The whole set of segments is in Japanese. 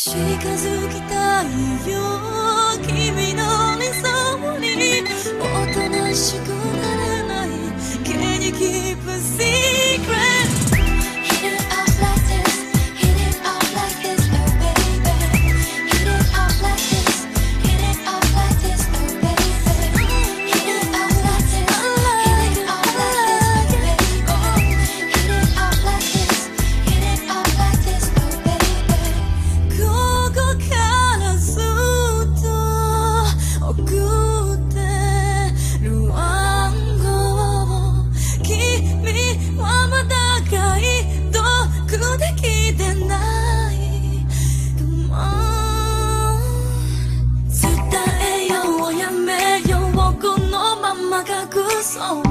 近づきたいよ。君の理想におとなしくなる。Oh.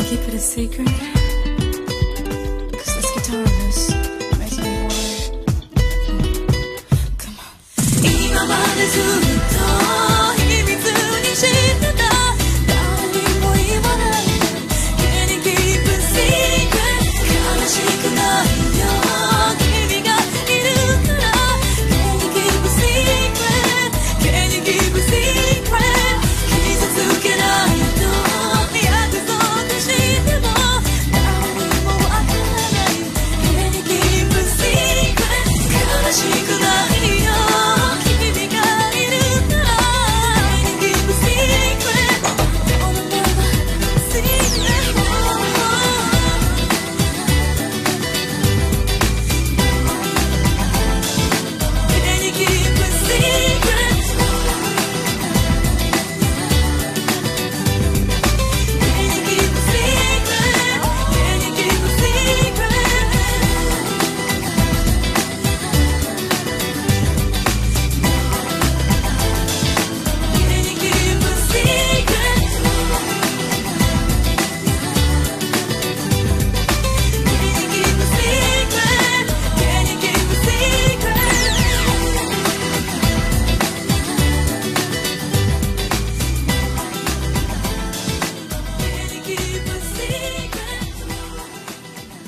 keep it a secret? she could